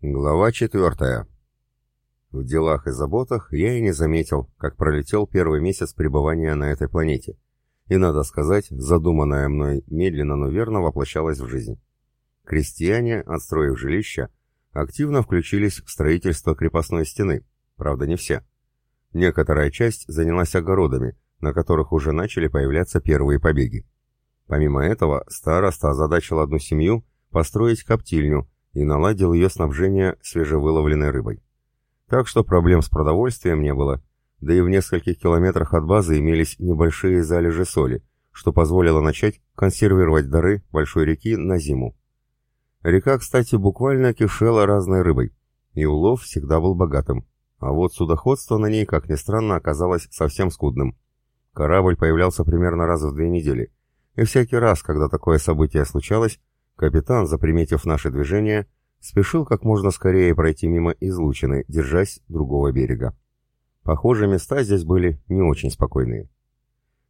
Глава четвертая. В делах и заботах я и не заметил, как пролетел первый месяц пребывания на этой планете. И, надо сказать, задуманное мной медленно, но верно воплощалось в жизнь. Крестьяне, отстроив жилища, активно включились в строительство крепостной стены, правда не все. Некоторая часть занялась огородами, на которых уже начали появляться первые побеги. Помимо этого, староста озадачил одну семью построить коптильню, и наладил ее снабжение свежевыловленной рыбой. Так что проблем с продовольствием не было, да и в нескольких километрах от базы имелись небольшие залежи соли, что позволило начать консервировать дары большой реки на зиму. Река, кстати, буквально кишела разной рыбой, и улов всегда был богатым, а вот судоходство на ней, как ни странно, оказалось совсем скудным. Корабль появлялся примерно раз в две недели, и всякий раз, когда такое событие случалось, Капитан, заприметив наше движение, спешил как можно скорее пройти мимо излучины, держась другого берега. Похоже, места здесь были не очень спокойные.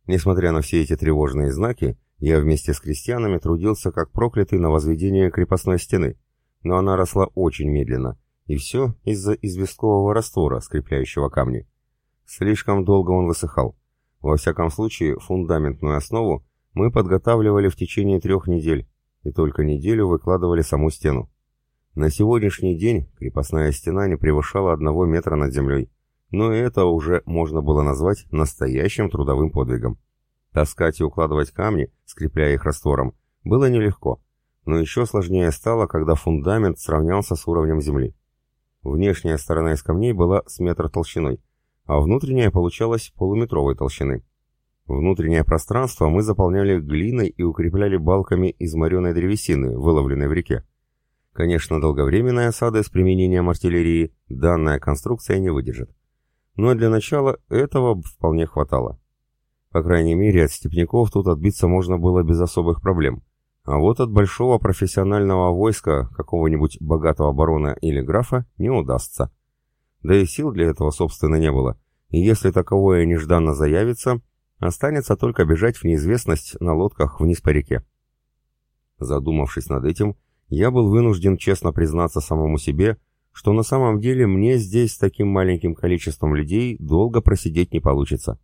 Несмотря на все эти тревожные знаки, я вместе с крестьянами трудился как проклятый на возведение крепостной стены, но она росла очень медленно, и все из-за известкового раствора, скрепляющего камни. Слишком долго он высыхал. Во всяком случае, фундаментную основу мы подготавливали в течение трех недель, и только неделю выкладывали саму стену. На сегодняшний день крепостная стена не превышала одного метра над землей, но это уже можно было назвать настоящим трудовым подвигом. Таскать и укладывать камни, скрепляя их раствором, было нелегко, но еще сложнее стало, когда фундамент сравнялся с уровнем земли. Внешняя сторона из камней была с метр толщиной, а внутренняя получалась полуметровой толщины. Внутреннее пространство мы заполняли глиной и укрепляли балками из мореной древесины, выловленной в реке. Конечно, долговременной осады с применением артиллерии данная конструкция не выдержит. Но для начала этого вполне хватало. По крайней мере, от степняков тут отбиться можно было без особых проблем. А вот от большого профессионального войска какого-нибудь богатого барона или графа не удастся. Да и сил для этого, собственно, не было. И если таковое нежданно заявится, Останется только бежать в неизвестность на лодках вниз по реке. Задумавшись над этим, я был вынужден честно признаться самому себе, что на самом деле мне здесь с таким маленьким количеством людей долго просидеть не получится.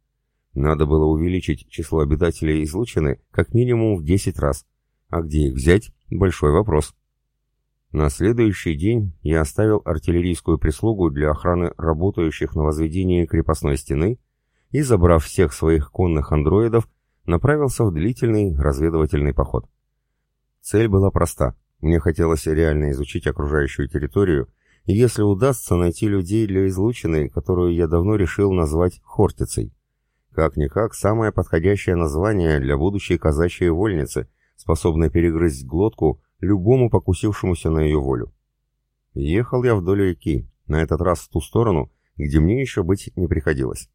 Надо было увеличить число обитателей излучины как минимум в 10 раз, а где их взять – большой вопрос. На следующий день я оставил артиллерийскую прислугу для охраны работающих на возведении крепостной стены и, забрав всех своих конных андроидов, направился в длительный разведывательный поход. Цель была проста. Мне хотелось реально изучить окружающую территорию, и если удастся найти людей для излучины, которую я давно решил назвать Хортицей. Как-никак, самое подходящее название для будущей казачьей вольницы, способной перегрызть глотку любому покусившемуся на ее волю. Ехал я вдоль реки, на этот раз в ту сторону, где мне еще быть не приходилось.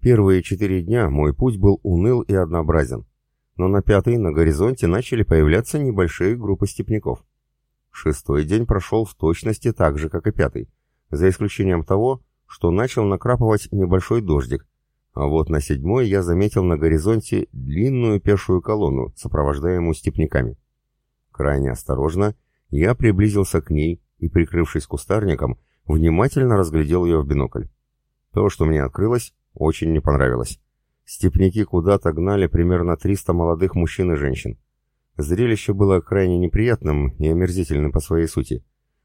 Первые четыре дня мой путь был уныл и однообразен, но на пятый на горизонте начали появляться небольшие группы степняков. Шестой день прошел в точности так же, как и пятый, за исключением того, что начал накрапывать небольшой дождик, а вот на седьмой я заметил на горизонте длинную пешую колонну, сопровождаемую степняками. Крайне осторожно я приблизился к ней и, прикрывшись кустарником, внимательно разглядел ее в бинокль. То, что мне открылось, очень не понравилось. Степняки куда-то гнали примерно 300 молодых мужчин и женщин. Зрелище было крайне неприятным и омерзительным по своей сути.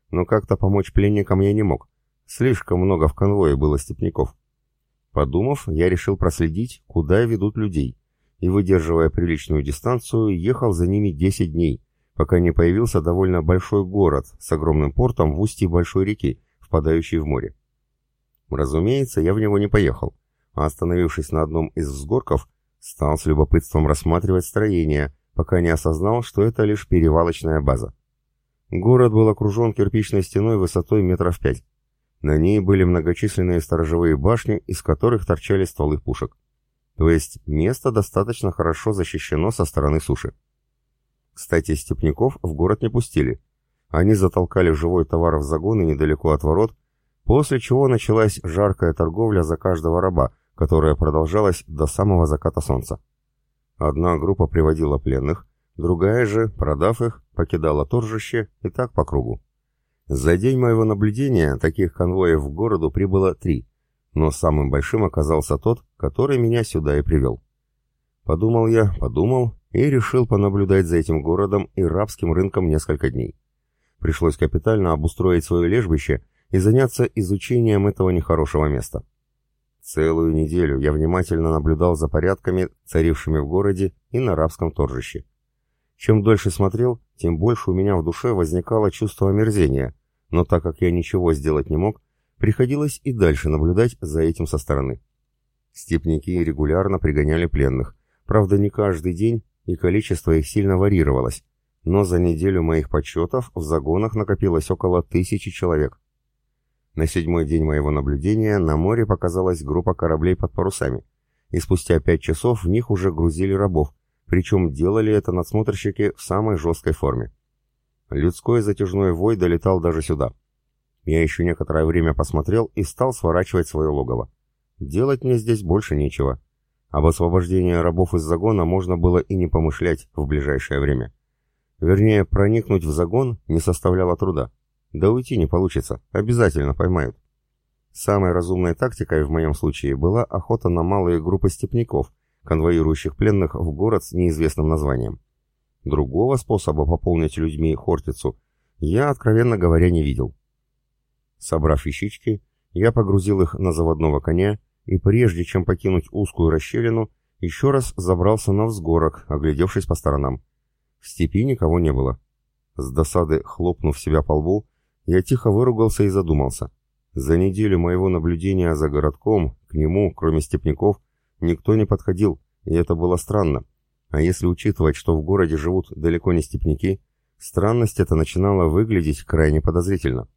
Но как-то помочь пленникам я не мог. Слишком много в конвое было степняков. Подумав, я решил проследить, куда ведут людей, и, выдерживая приличную дистанцию, ехал за ними 10 дней, пока не появился довольно большой город с огромным портом в устье большой реки, впадающей в море. Разумеется, я в него не поехал а остановившись на одном из взгорков, стал с любопытством рассматривать строение, пока не осознал, что это лишь перевалочная база. Город был окружен кирпичной стеной высотой метров пять. На ней были многочисленные сторожевые башни, из которых торчали стволы пушек. То есть место достаточно хорошо защищено со стороны суши. Кстати, степняков в город не пустили. Они затолкали живой товар в загоны недалеко от ворот, после чего началась жаркая торговля за каждого раба, которая продолжалась до самого заката солнца. Одна группа приводила пленных, другая же, продав их, покидала торжище и так по кругу. За день моего наблюдения таких конвоев в городу прибыло три, но самым большим оказался тот, который меня сюда и привел. Подумал я, подумал и решил понаблюдать за этим городом и рабским рынком несколько дней. Пришлось капитально обустроить свое лежбище и заняться изучением этого нехорошего места. Целую неделю я внимательно наблюдал за порядками, царившими в городе и на рабском торжище. Чем дольше смотрел, тем больше у меня в душе возникало чувство омерзения, но так как я ничего сделать не мог, приходилось и дальше наблюдать за этим со стороны. Степники регулярно пригоняли пленных, правда не каждый день, и количество их сильно варьировалось, но за неделю моих подсчетов в загонах накопилось около тысячи человек. На седьмой день моего наблюдения на море показалась группа кораблей под парусами, и спустя пять часов в них уже грузили рабов, причем делали это надсмотрщики в самой жесткой форме. Людской затяжной вой долетал даже сюда. Я еще некоторое время посмотрел и стал сворачивать свое логово. Делать мне здесь больше нечего. Об освобождении рабов из загона можно было и не помышлять в ближайшее время. Вернее, проникнуть в загон не составляло труда. Да уйти не получится, обязательно поймают. Самой разумной тактикой в моем случае была охота на малые группы степняков, конвоирующих пленных в город с неизвестным названием. Другого способа пополнить людьми Хортицу я, откровенно говоря, не видел. Собрав вещички, я погрузил их на заводного коня и прежде чем покинуть узкую расщелину, еще раз забрался на взгорок, оглядевшись по сторонам. В степи никого не было. С досады хлопнув себя по лбу, я тихо выругался и задумался. За неделю моего наблюдения за городком, к нему, кроме степняков, никто не подходил, и это было странно, а если учитывать, что в городе живут далеко не степняки, странность это начинала выглядеть крайне подозрительно.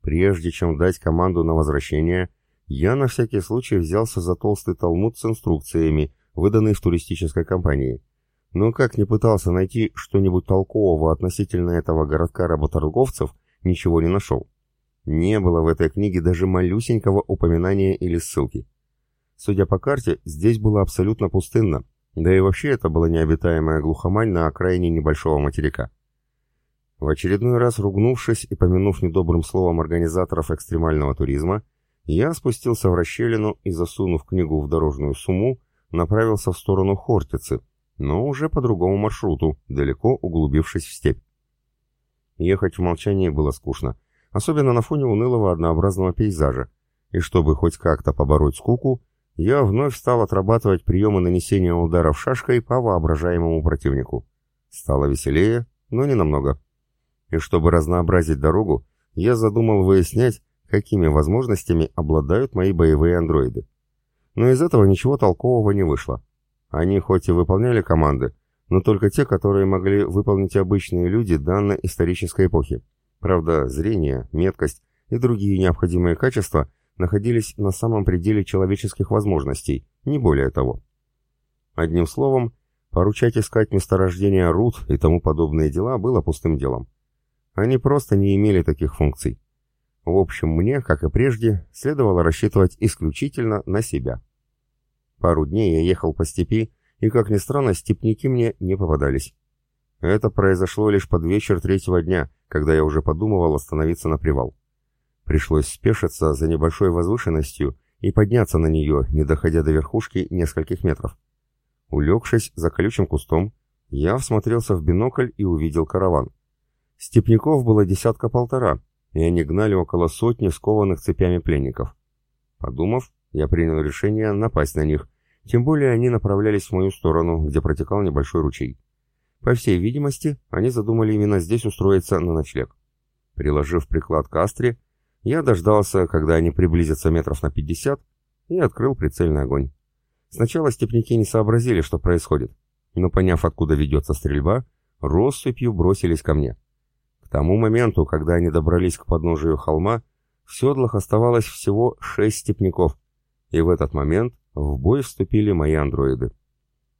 Прежде чем дать команду на возвращение, я на всякий случай взялся за толстый талмуд с инструкциями, выданный в туристической компании. Но как не пытался найти что-нибудь толкового относительно этого городка работорговцев, ничего не нашел. Не было в этой книге даже малюсенького упоминания или ссылки. Судя по карте, здесь было абсолютно пустынно, да и вообще это была необитаемая глухомань на окраине небольшого материка. В очередной раз ругнувшись и помянув недобрым словом организаторов экстремального туризма, я спустился в расщелину и, засунув книгу в дорожную сумму, направился в сторону Хортицы, но уже по другому маршруту, далеко углубившись в степь. Ехать в молчании было скучно, особенно на фоне унылого однообразного пейзажа, и чтобы хоть как-то побороть скуку, я вновь стал отрабатывать приемы нанесения ударов шашкой по воображаемому противнику. Стало веселее, но не намного. И чтобы разнообразить дорогу, я задумал выяснять, какими возможностями обладают мои боевые андроиды. Но из этого ничего толкового не вышло. Они хоть и выполняли команды, но только те, которые могли выполнить обычные люди данной исторической эпохи. Правда, зрение, меткость и другие необходимые качества – находились на самом пределе человеческих возможностей, не более того. Одним словом, поручать искать месторождения руд и тому подобные дела было пустым делом. Они просто не имели таких функций. В общем, мне, как и прежде, следовало рассчитывать исключительно на себя. Пару дней я ехал по степи, и, как ни странно, степники мне не попадались. Это произошло лишь под вечер третьего дня, когда я уже подумывал остановиться на привал. Пришлось спешиться за небольшой возвышенностью и подняться на нее, не доходя до верхушки нескольких метров. Улегшись за колючим кустом, я всмотрелся в бинокль и увидел караван. Степняков было десятка-полтора, и они гнали около сотни скованных цепями пленников. Подумав, я принял решение напасть на них, тем более они направлялись в мою сторону, где протекал небольшой ручей. По всей видимости, они задумали именно здесь устроиться на ночлег. Приложив приклад к астре, я дождался, когда они приблизятся метров на 50, и открыл прицельный огонь. Сначала степняки не сообразили, что происходит, но поняв, откуда ведется стрельба, россыпью бросились ко мне. К тому моменту, когда они добрались к подножию холма, в седлах оставалось всего шесть степняков, и в этот момент в бой вступили мои андроиды.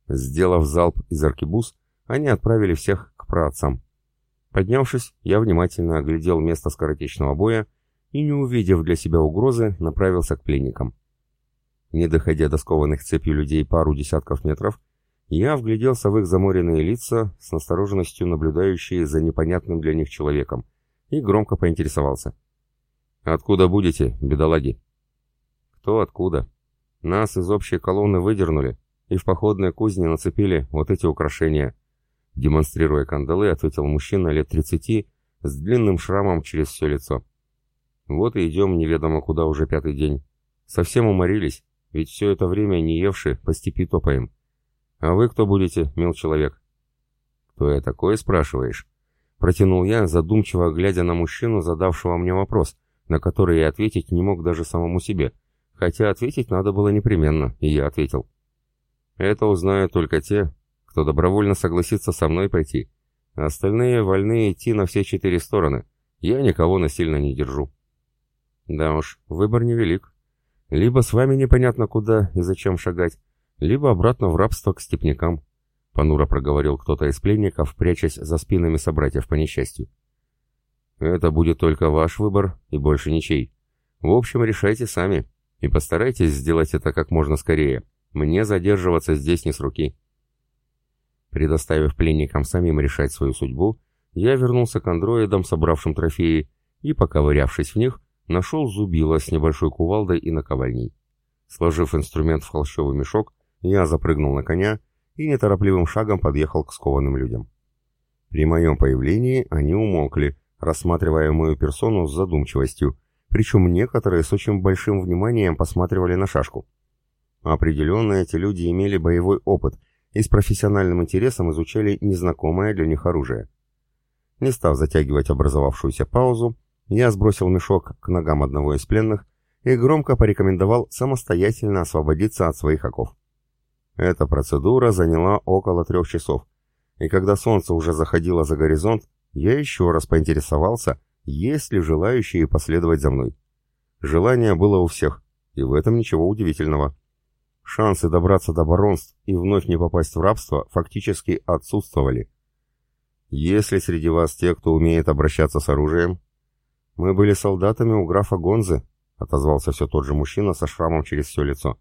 Сделав залп из аркебуз, они отправили всех к праотцам. Поднявшись, я внимательно оглядел место скоротечного боя и, не увидев для себя угрозы, направился к пленникам. Не доходя до скованных цепью людей пару десятков метров, я вгляделся в их заморенные лица с настороженностью наблюдающие за непонятным для них человеком, и громко поинтересовался. «Откуда будете, бедолаги?» «Кто откуда? Нас из общей колонны выдернули и в походной кузне нацепили вот эти украшения». Демонстрируя кандалы, ответил мужчина лет тридцати с длинным шрамом через все лицо. «Вот и идем неведомо куда уже пятый день. Совсем уморились, ведь все это время не евши по степи топаем. А вы кто будете, мил человек?» «Кто я такой, спрашиваешь?» Протянул я, задумчиво глядя на мужчину, задавшего мне вопрос, на который я ответить не мог даже самому себе, хотя ответить надо было непременно, и я ответил. «Это узнают только те, кто добровольно согласится со мной пойти. Остальные вольны идти на все четыре стороны. Я никого насильно не держу». «Да уж, выбор невелик. Либо с вами непонятно куда и зачем шагать, либо обратно в рабство к степнякам», — понуро проговорил кто-то из пленников, прячась за спинами собратьев по несчастью. «Это будет только ваш выбор и больше ничей. В общем, решайте сами и постарайтесь сделать это как можно скорее. Мне задерживаться здесь не с руки». Предоставив пленникам самим решать свою судьбу, я вернулся к андроидам, собравшим трофеи, и, поковырявшись в них, нашел зубило с небольшой кувалдой и наковальней. Сложив инструмент в холщовый мешок, я запрыгнул на коня и неторопливым шагом подъехал к скованным людям. При моем появлении они умолкли, рассматривая мою персону с задумчивостью, причем некоторые с очень большим вниманием посматривали на шашку. Определенно эти люди имели боевой опыт и с профессиональным интересом изучали незнакомое для них оружие. Не став затягивать образовавшуюся паузу, я сбросил мешок к ногам одного из пленных и громко порекомендовал самостоятельно освободиться от своих оков. Эта процедура заняла около трех часов, и когда солнце уже заходило за горизонт, я еще раз поинтересовался, есть ли желающие последовать за мной. Желание было у всех, и в этом ничего удивительного. Шансы добраться до баронств и вновь не попасть в рабство фактически отсутствовали. Если среди вас те, кто умеет обращаться с оружием? Мы были солдатами у графа Гонзы, отозвался все тот же мужчина со шрамом через все лицо.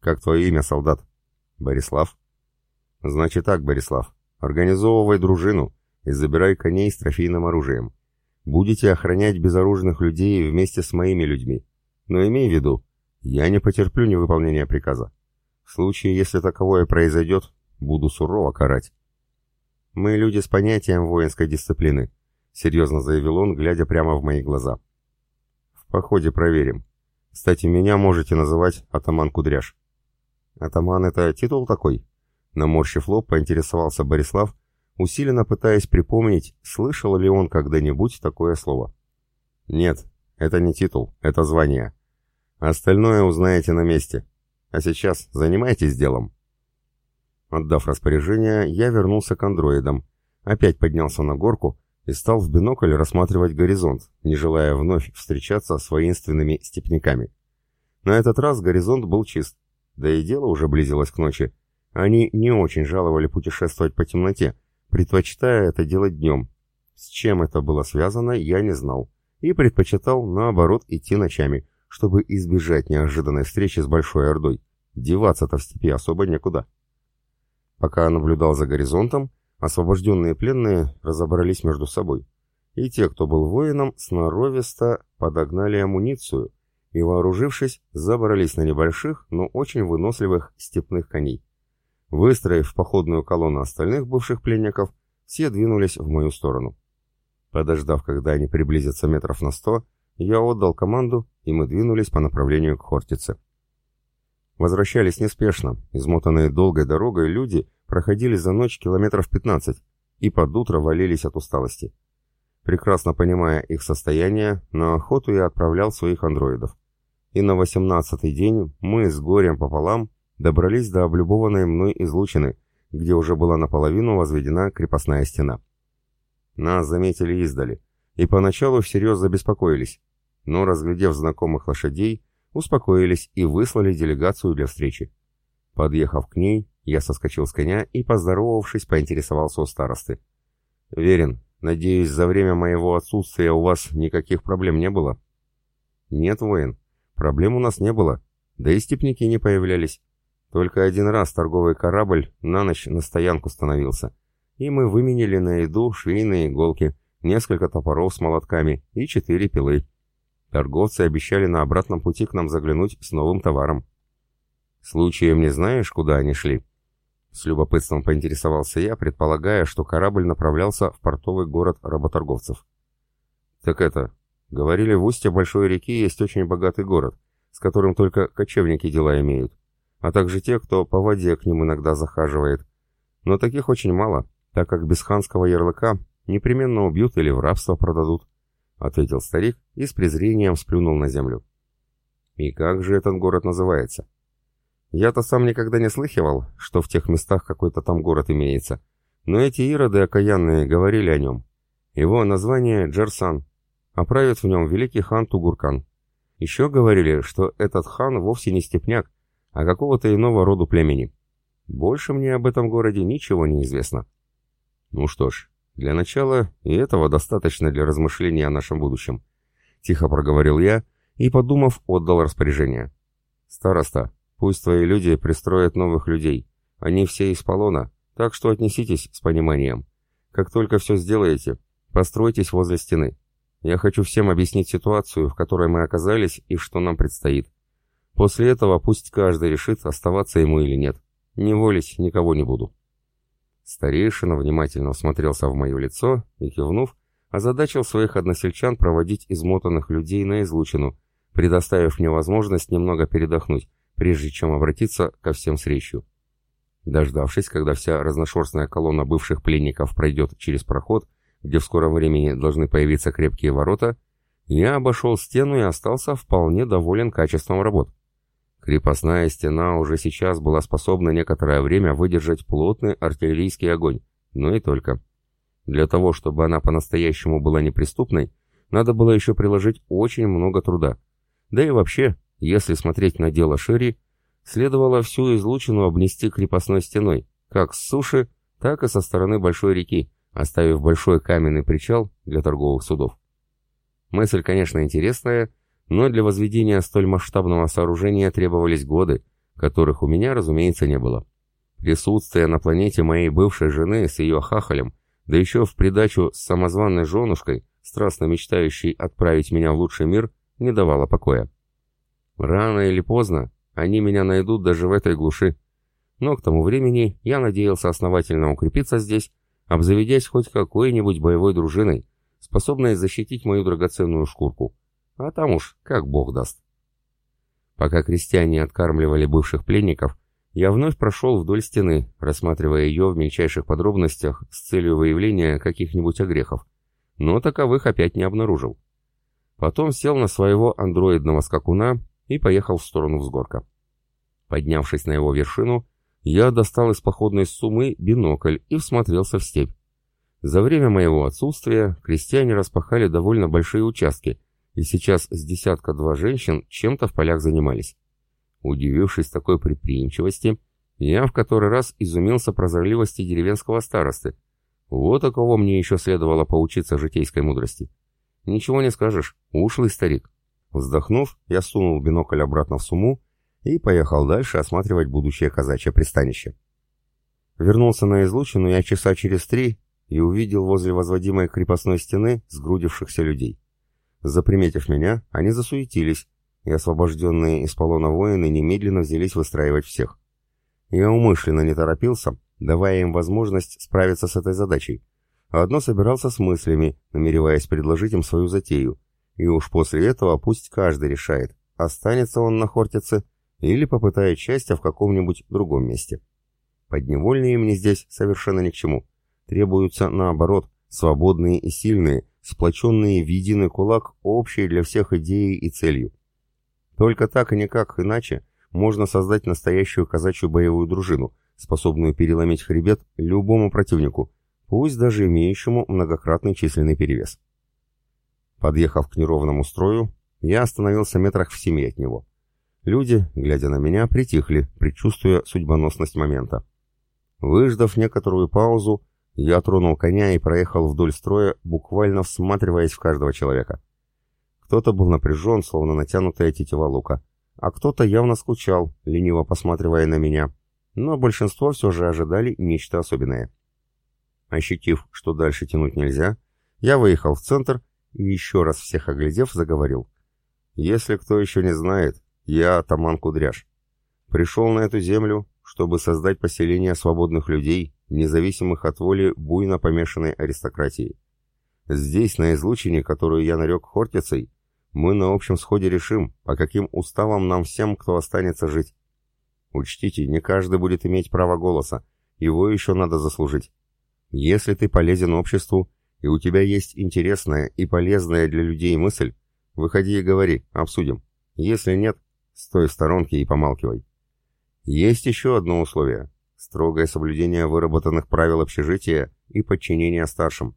Как твое имя, солдат? Борислав? Значит так, Борислав, организовывай дружину и забирай коней с трофейным оружием. Будете охранять безоружных людей вместе с моими людьми. Но имей в виду, я не потерплю невыполнения приказа. В случае, если таковое произойдет, буду сурово карать. Мы люди с понятием воинской дисциплины, серьезно заявил он, глядя прямо в мои глаза. В походе проверим. Кстати, меня можете называть атаман Кудряш. «Атаман — это титул такой?» Наморщив лоб, поинтересовался Борислав, усиленно пытаясь припомнить, слышал ли он когда-нибудь такое слово. «Нет, это не титул, это звание. Остальное узнаете на месте. А сейчас занимайтесь делом». Отдав распоряжение, я вернулся к андроидам, опять поднялся на горку и стал в бинокль рассматривать горизонт, не желая вновь встречаться с воинственными степняками. На этот раз горизонт был чист, да и дело уже близилось к ночи. Они не очень жаловали путешествовать по темноте, предпочитая это делать днем. С чем это было связано, я не знал. И предпочитал, наоборот, идти ночами, чтобы избежать неожиданной встречи с Большой Ордой. Деваться-то в степи особо некуда. Пока наблюдал за горизонтом, освобожденные пленные разобрались между собой. И те, кто был воином, сноровисто подогнали амуницию, и, вооружившись, забрались на небольших, но очень выносливых степных коней. Выстроив походную колонну остальных бывших пленников, все двинулись в мою сторону. Подождав, когда они приблизятся метров на сто, я отдал команду, и мы двинулись по направлению к Хортице. Возвращались неспешно, измотанные долгой дорогой люди проходили за ночь километров 15 и под утро валились от усталости. Прекрасно понимая их состояние, на охоту я отправлял своих андроидов и на восемнадцатый день мы с горем пополам добрались до облюбованной мной излучины, где уже была наполовину возведена крепостная стена. Нас заметили издали, и поначалу всерьез забеспокоились, но, разглядев знакомых лошадей, успокоились и выслали делегацию для встречи. Подъехав к ней, я соскочил с коня и, поздоровавшись, поинтересовался у старосты. «Верен, надеюсь, за время моего отсутствия у вас никаких проблем не было?» «Нет, воин. Проблем у нас не было, да и степники не появлялись. Только один раз торговый корабль на ночь на стоянку становился, и мы выменили на еду швейные иголки, несколько топоров с молотками и четыре пилы. Торговцы обещали на обратном пути к нам заглянуть с новым товаром. «Случаем не знаешь, куда они шли?» С любопытством поинтересовался я, предполагая, что корабль направлялся в портовый город работорговцев. «Так это, говорили, в устье большой реки есть очень богатый город, с которым только кочевники дела имеют, а также те, кто по воде к ним иногда захаживает. Но таких очень мало, так как без ханского ярлыка непременно убьют или в рабство продадут», — ответил старик и с презрением сплюнул на землю. «И как же этот город называется?» Я-то сам никогда не слыхивал, что в тех местах какой-то там город имеется. Но эти ироды окаянные говорили о нем. Его название Джерсан, а правит в нем великий хан Тугуркан. Еще говорили, что этот хан вовсе не степняк, а какого-то иного роду племени. Больше мне об этом городе ничего не известно. Ну что ж, для начала и этого достаточно для размышления о нашем будущем. Тихо проговорил я и, подумав, отдал распоряжение. Староста, Пусть твои люди пристроят новых людей. Они все из полона, так что отнеситесь с пониманием. Как только все сделаете, постройтесь возле стены. Я хочу всем объяснить ситуацию, в которой мы оказались и что нам предстоит. После этого пусть каждый решит, оставаться ему или нет. Не волить никого не буду». Старейшина внимательно всмотрелся в мое лицо и, кивнув, озадачил своих односельчан проводить измотанных людей на излучину, предоставив мне возможность немного передохнуть, прежде чем обратиться ко всем с речью. Дождавшись, когда вся разношерстная колонна бывших пленников пройдет через проход, где в скором времени должны появиться крепкие ворота, я обошел стену и остался вполне доволен качеством работ. Крепостная стена уже сейчас была способна некоторое время выдержать плотный артиллерийский огонь, но и только. Для того, чтобы она по-настоящему была неприступной, надо было еще приложить очень много труда. Да и вообще, если смотреть на дело шире, следовало всю излучину обнести крепостной стеной, как с суши, так и со стороны большой реки, оставив большой каменный причал для торговых судов. Мысль, конечно, интересная, но для возведения столь масштабного сооружения требовались годы, которых у меня, разумеется, не было. Присутствие на планете моей бывшей жены с ее хахалем, да еще в придачу с самозванной женушкой, страстно мечтающей отправить меня в лучший мир, не давало покоя. Рано или поздно они меня найдут даже в этой глуши. Но к тому времени я надеялся основательно укрепиться здесь, обзаведясь хоть какой-нибудь боевой дружиной, способной защитить мою драгоценную шкурку. А там уж как бог даст. Пока крестьяне откармливали бывших пленников, я вновь прошел вдоль стены, рассматривая ее в мельчайших подробностях с целью выявления каких-нибудь огрехов, но таковых опять не обнаружил. Потом сел на своего андроидного скакуна и поехал в сторону взгорка. Поднявшись на его вершину, я достал из походной суммы бинокль и всмотрелся в степь. За время моего отсутствия крестьяне распахали довольно большие участки, и сейчас с десятка-два женщин чем-то в полях занимались. Удивившись такой предприимчивости, я в который раз изумился прозорливости деревенского старосты. Вот о кого мне еще следовало поучиться житейской мудрости. Ничего не скажешь, ушлый старик. Вздохнув, я сунул бинокль обратно в сумму и поехал дальше осматривать будущее казачье пристанище. Вернулся на излучину я часа через три и увидел возле возводимой крепостной стены сгрудившихся людей. Заприметив меня, они засуетились, и освобожденные из полона воины немедленно взялись выстраивать всех. Я умышленно не торопился, давая им возможность справиться с этой задачей, а одно собирался с мыслями, намереваясь предложить им свою затею, и уж после этого пусть каждый решает, останется он на Хортице или попытает счастья в каком-нибудь другом месте. Подневольные мне здесь совершенно ни к чему. Требуются, наоборот, свободные и сильные, сплоченные в единый кулак, общие для всех идеей и целью. Только так и никак иначе можно создать настоящую казачью боевую дружину, способную переломить хребет любому противнику, пусть даже имеющему многократный численный перевес. Подъехав к неровному строю, я остановился метрах в семи от него. Люди, глядя на меня, притихли, предчувствуя судьбоносность момента. Выждав некоторую паузу, я тронул коня и проехал вдоль строя, буквально всматриваясь в каждого человека. Кто-то был напряжен, словно натянутая тетива лука, а кто-то явно скучал, лениво посматривая на меня, но большинство все же ожидали нечто особенное. Ощутив, что дальше тянуть нельзя, я выехал в центр и еще раз всех оглядев, заговорил. «Если кто еще не знает, я Таман Кудряш. Пришел на эту землю, чтобы создать поселение свободных людей, независимых от воли буйно помешанной аристократии. Здесь, на излучине, которую я нарек Хортицей, мы на общем сходе решим, по каким уставам нам всем, кто останется жить. Учтите, не каждый будет иметь право голоса, его еще надо заслужить. Если ты полезен обществу, и у тебя есть интересная и полезная для людей мысль, выходи и говори, обсудим. Если нет, стой в сторонке и помалкивай. Есть еще одно условие – строгое соблюдение выработанных правил общежития и подчинение старшим.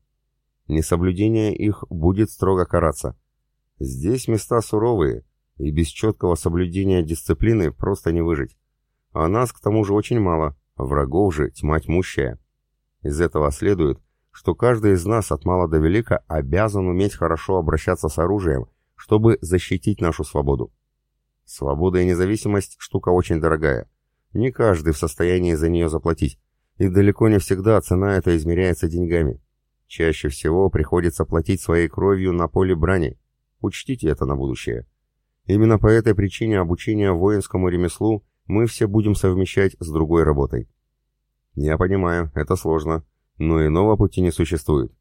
Несоблюдение их будет строго караться. Здесь места суровые, и без четкого соблюдения дисциплины просто не выжить. А нас к тому же очень мало, врагов же тьма тьмущая. Из этого следует, что каждый из нас от мала до велика обязан уметь хорошо обращаться с оружием, чтобы защитить нашу свободу. Свобода и независимость – штука очень дорогая. Не каждый в состоянии за нее заплатить, и далеко не всегда цена эта измеряется деньгами. Чаще всего приходится платить своей кровью на поле брани. Учтите это на будущее. Именно по этой причине обучение воинскому ремеслу мы все будем совмещать с другой работой. Я понимаю, это сложно, но иного пути не существует.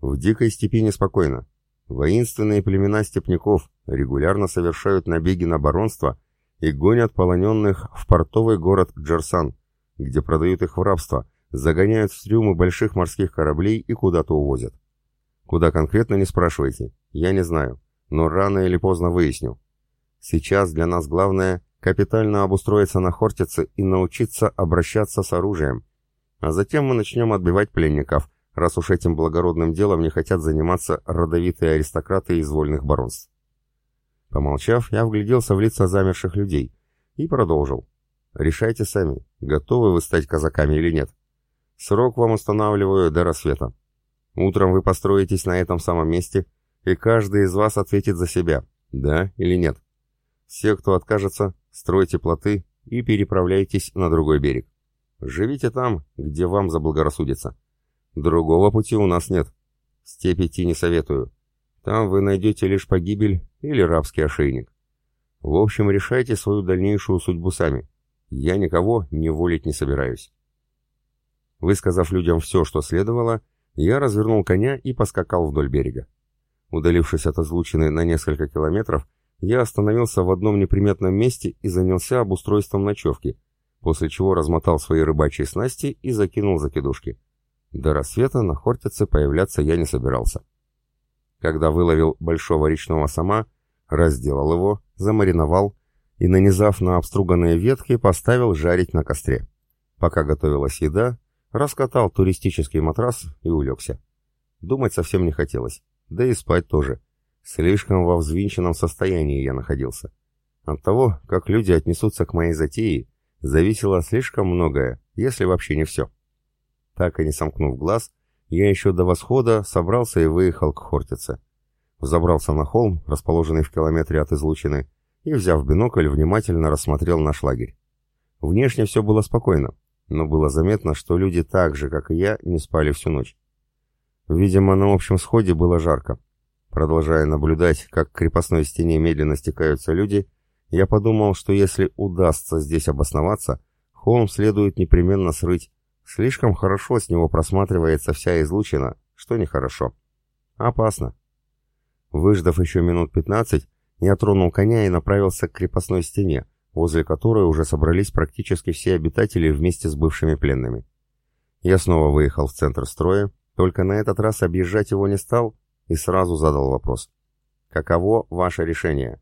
В дикой степи неспокойно. Воинственные племена степняков регулярно совершают набеги на баронство и гонят полоненных в портовый город Джерсан, где продают их в рабство, загоняют в трюмы больших морских кораблей и куда-то увозят. Куда конкретно не спрашивайте, я не знаю, но рано или поздно выясню. Сейчас для нас главное капитально обустроиться на Хортице и научиться обращаться с оружием, а затем мы начнем отбивать пленников, раз уж этим благородным делом не хотят заниматься родовитые аристократы из вольных баронств. Помолчав, я вгляделся в лица замерших людей и продолжил. Решайте сами, готовы вы стать казаками или нет. Срок вам устанавливаю до рассвета. Утром вы построитесь на этом самом месте, и каждый из вас ответит за себя, да или нет. Все, кто откажется, стройте плоты и переправляйтесь на другой берег. Живите там, где вам заблагорассудится. Другого пути у нас нет. Степь идти не советую. Там вы найдете лишь погибель или рабский ошейник. В общем, решайте свою дальнейшую судьбу сами. Я никого не волить не собираюсь. Высказав людям все, что следовало, я развернул коня и поскакал вдоль берега. Удалившись от излучины на несколько километров, я остановился в одном неприметном месте и занялся обустройством ночевки, после чего размотал свои рыбачьи снасти и закинул закидушки. До рассвета на Хортице появляться я не собирался. Когда выловил большого речного сама, разделал его, замариновал и, нанизав на обструганные ветки, поставил жарить на костре. Пока готовилась еда, раскатал туристический матрас и улегся. Думать совсем не хотелось, да и спать тоже. Слишком во взвинченном состоянии я находился. От того, как люди отнесутся к моей затее, зависело слишком многое, если вообще не все. Так и не сомкнув глаз, я еще до восхода собрался и выехал к Хортице. Взобрался на холм, расположенный в километре от излучины, и, взяв бинокль, внимательно рассмотрел наш лагерь. Внешне все было спокойно, но было заметно, что люди так же, как и я, не спали всю ночь. Видимо, на общем сходе было жарко. Продолжая наблюдать, как к крепостной стене медленно стекаются люди, я подумал, что если удастся здесь обосноваться, холм следует непременно срыть. Слишком хорошо с него просматривается вся излучина, что нехорошо. Опасно. Выждав еще минут пятнадцать, я тронул коня и направился к крепостной стене, возле которой уже собрались практически все обитатели вместе с бывшими пленными. Я снова выехал в центр строя, только на этот раз объезжать его не стал и сразу задал вопрос. «Каково ваше решение?»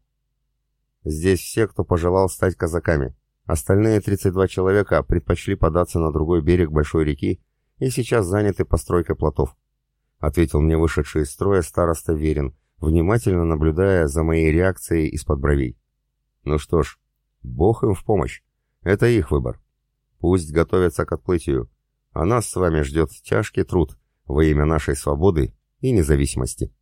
Здесь все, кто пожелал стать казаками. Остальные 32 человека предпочли податься на другой берег большой реки и сейчас заняты постройкой плотов. Ответил мне вышедший из строя староста Верин, внимательно наблюдая за моей реакцией из-под бровей. Ну что ж, бог им в помощь. Это их выбор. Пусть готовятся к отплытию, а нас с вами ждет тяжкий труд во имя нашей свободы и независимости.